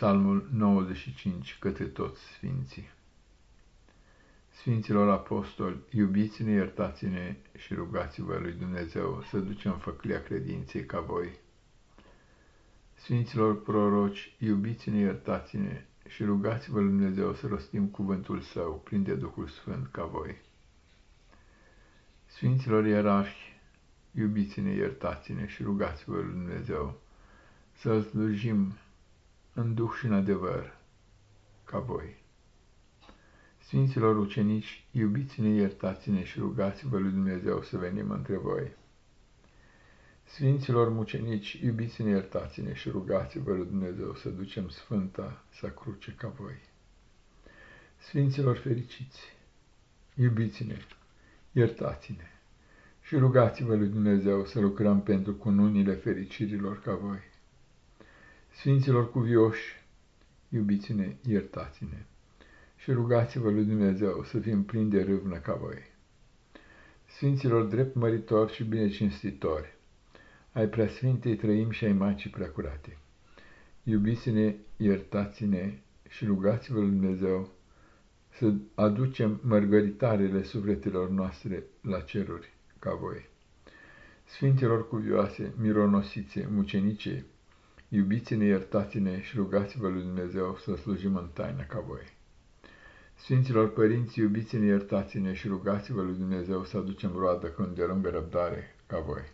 Psalmul 95 către toți sfinții. Sfinților apostoli, iubiți-ne, iertați-ne și rugați-vă lui Dumnezeu să ducem făclia credinței ca voi. Sfinților proroci, iubiți-ne, iertați-ne și rugați-vă lui Dumnezeu să rostim cuvântul Său plin de Duhul Sfânt ca voi. Sfinților ierarhi, iubiți-ne, iertați-ne și rugați-vă lui Dumnezeu să slujim în duh și în adevăr, ca voi. Sfinților ucenici, iubiți-ne, iertați-ne și rugați-vă lui Dumnezeu să venim între voi. Sfinților mucenici, iubiți-ne, iertați-ne și rugați-vă lui Dumnezeu să ducem Sfânta sa cruce ca voi. Sfinților fericiți, iubiți-ne, iertați-ne și rugați-vă lui Dumnezeu să lucrăm pentru cununile fericirilor ca voi. Sfinților cuvioși, iubiți-ne, iertați-ne și rugați-vă lui Dumnezeu să fim plini de râvnă ca voi. Sfinților drept măritori și binecinstitori, ai preasfintei trăim și ai Maicii preacurate, iubiți-ne, iertați-ne și rugați-vă lui Dumnezeu să aducem mărgăritarele sufletelor noastre la ceruri ca voi. Sfinților cuvioase, mironosițe, mucenice, Iubiți-ne, iertați-ne și rugați-vă lui Dumnezeu să slujim în taină ca voi. Sfinților părinți, iubiți-ne, iertați-ne și rugați-vă lui Dumnezeu să aducem roadă cu îndelungă răbdare ca voi.